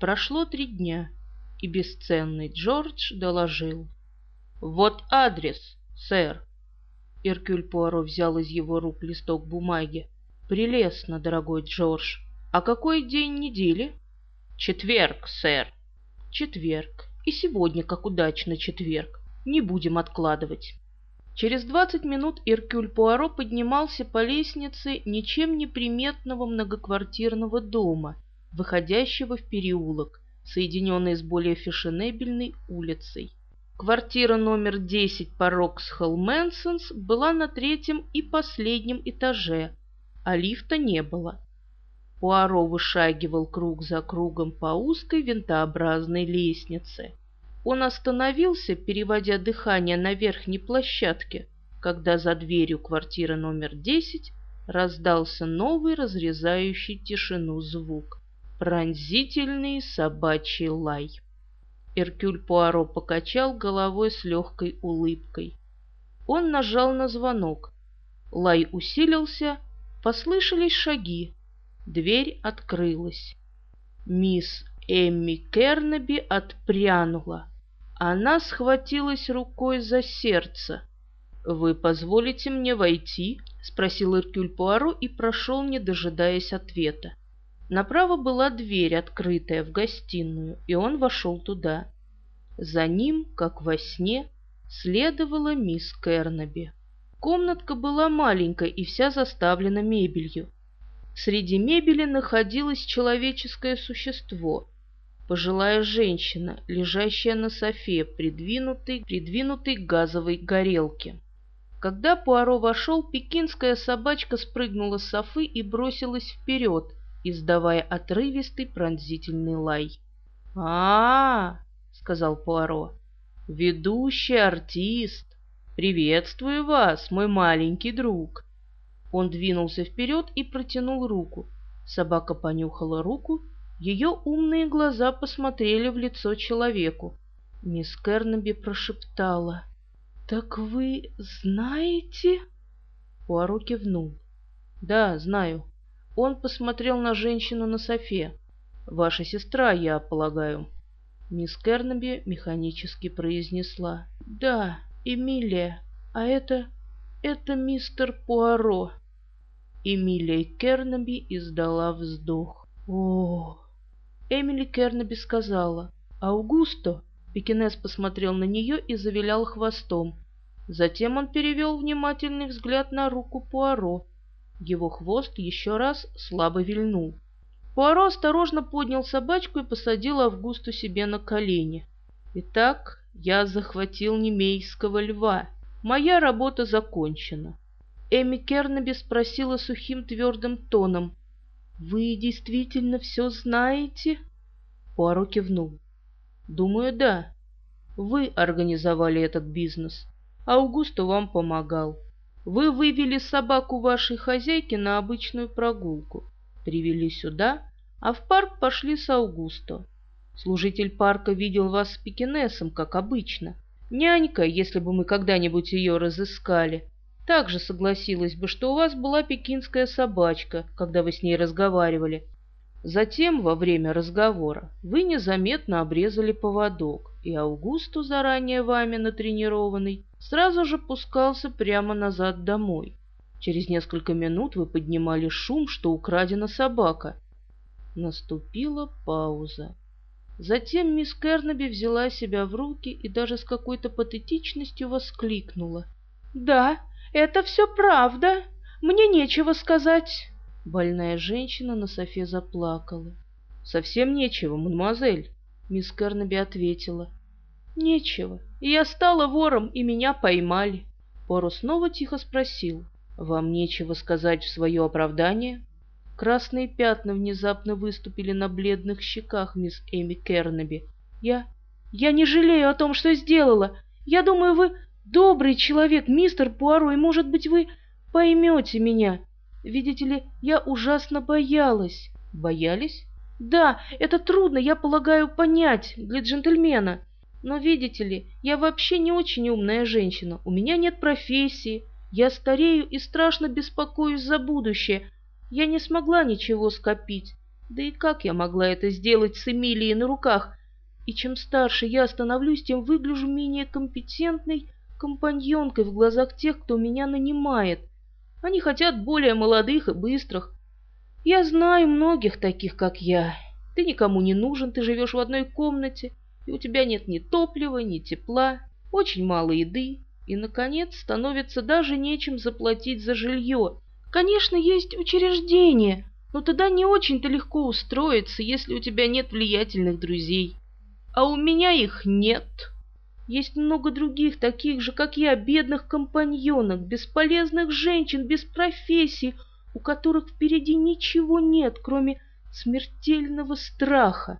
Прошло три дня, и бесценный Джордж доложил. «Вот адрес, сэр». Иркюль Пуаро взял из его рук листок бумаги. «Прелестно, дорогой Джордж. А какой день недели?» «Четверг, сэр». «Четверг. И сегодня, как удачно, четверг. Не будем откладывать». Через двадцать минут Иркюль Пуаро поднимался по лестнице ничем не приметного многоквартирного дома, выходящего в переулок, соединенный с более фешенебельной улицей. Квартира номер 10 по Роксхолл Мэншонс была на третьем и последнем этаже, а лифта не было. Пуаро вышагивал круг за кругом по узкой винтообразной лестнице. Он остановился, переводя дыхание на верхней площадке, когда за дверью квартиры номер 10 раздался новый разрезающий тишину звук. Пронзительный собачий лай. Эркюль Пуаро покачал головой с легкой улыбкой. Он нажал на звонок. Лай усилился, послышались шаги. Дверь открылась. Мисс Эмми Кернеби отпрянула. Она схватилась рукой за сердце. «Вы позволите мне войти?» — спросил Эркюль Пуаро и прошел, не дожидаясь ответа. Направо была дверь, открытая в гостиную, и он вошел туда. За ним, как во сне, следовала мисс Кернеби. Комнатка была маленькой и вся заставлена мебелью. Среди мебели находилось человеческое существо, пожилая женщина, лежащая на софе, придвинутой, придвинутой к газовой горелке. Когда Пуаро вошел, пекинская собачка спрыгнула с софы и бросилась вперед, издавая отрывистый пронзительный лай. а, -а, -а сказал Пуаро. «Ведущий артист! Приветствую вас, мой маленький друг!» Он двинулся вперед и протянул руку. Собака понюхала руку ее умные глаза посмотрели в лицо человеку. Мисс Кернеби прошептала. «Так вы знаете?» Пуаро кивнул. «Да, знаю». Он посмотрел на женщину на софе. «Ваша сестра, я полагаю». Мисс Кернеби механически произнесла. «Да, Эмилия. А это... это мистер Пуаро». Эмилия Кернеби издала вздох. «О, Эмили Кернеби сказала «Аугусто!» Пекинес посмотрел на нее и завилял хвостом. Затем он перевел внимательный взгляд на руку Пуаро. Его хвост еще раз слабо вильнул. Пуаро осторожно поднял собачку и посадил Августу себе на колени. «Итак, я захватил немейского льва. Моя работа закончена». Эми Кернеби спросила сухим твердым тоном, «Вы действительно все знаете?» Пуаро кивнул. «Думаю, да. Вы организовали этот бизнес. Аугусто вам помогал. Вы вывели собаку вашей хозяйки на обычную прогулку, привели сюда, а в парк пошли с Аугусто. Служитель парка видел вас с пекинесом, как обычно. Нянька, если бы мы когда-нибудь ее разыскали, также согласилась бы, что у вас была пекинская собачка, когда вы с ней разговаривали. Затем, во время разговора, вы незаметно обрезали поводок, и Аугусту, заранее вами натренированный, сразу же пускался прямо назад домой. Через несколько минут вы поднимали шум, что украдена собака. Наступила пауза. Затем мисс Кернеби взяла себя в руки и даже с какой-то патетичностью воскликнула. «Да, это все правда. Мне нечего сказать. Больная женщина на софе заплакала. Совсем нечего, мадемуазель. Мисс Карнаби ответила. Нечего. Я стала вором, и меня поймали. Поро снова тихо спросил. Вам нечего сказать в свое оправдание? Красные пятна внезапно выступили на бледных щеках мисс Эми Кернеби. Я... я не жалею о том, что сделала. Я думаю, вы добрый человек, мистер Пуаро, и, может быть, вы поймете меня. Видите ли, я ужасно боялась. Боялись? Да, это трудно, я полагаю, понять для джентльмена. Но, видите ли, я вообще не очень умная женщина. У меня нет профессии. Я старею и страшно беспокоюсь за будущее. Я не смогла ничего скопить. Да и как я могла это сделать с Эмилией на руках? И чем старше я становлюсь, тем выгляжу менее компетентной компаньонкой в глазах тех, кто меня нанимает. Они хотят более молодых и быстрых. Я знаю многих таких, как я. Ты никому не нужен, ты живешь в одной комнате, и у тебя нет ни топлива, ни тепла, очень мало еды, и, наконец, становится даже нечем заплатить за жилье. Конечно, есть учреждения, но тогда не очень-то легко устроиться, если у тебя нет влиятельных друзей. А у меня их нет. Есть много других, таких же, как я, бедных компаньонок, бесполезных женщин без профессии, у которых впереди ничего нет, кроме смертельного страха.